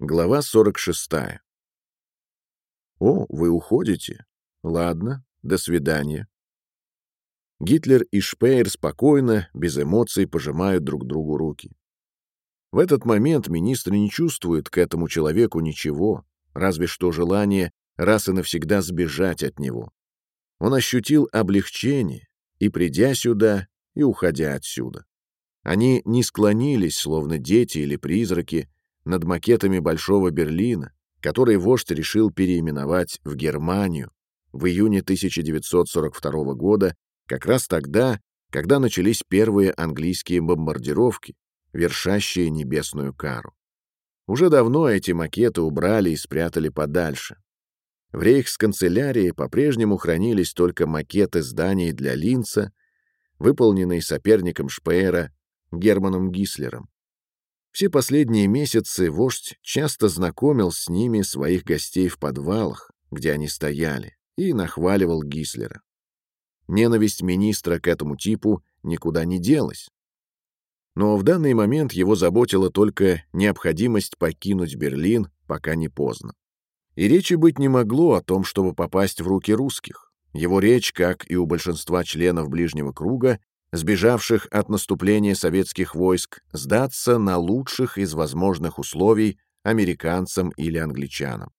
Глава 46. «О, вы уходите? Ладно, до свидания». Гитлер и Шпеер спокойно, без эмоций пожимают друг другу руки. В этот момент министр не чувствует к этому человеку ничего, разве что желание раз и навсегда сбежать от него. Он ощутил облегчение и придя сюда, и уходя отсюда. Они не склонились, словно дети или призраки, над макетами Большого Берлина, который вождь решил переименовать в Германию в июне 1942 года, как раз тогда, когда начались первые английские бомбардировки, вершащие небесную кару. Уже давно эти макеты убрали и спрятали подальше. В рейхсканцелярии по-прежнему хранились только макеты зданий для Линца, выполненные соперником Шпеера Германом Гислером. Все последние месяцы вождь часто знакомил с ними своих гостей в подвалах, где они стояли, и нахваливал Гислера. Ненависть министра к этому типу никуда не делась. Но в данный момент его заботила только необходимость покинуть Берлин, пока не поздно. И речи быть не могло о том, чтобы попасть в руки русских. Его речь, как и у большинства членов ближнего круга, сбежавших от наступления советских войск, сдаться на лучших из возможных условий американцам или англичанам.